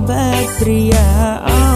back, Priya. Oh.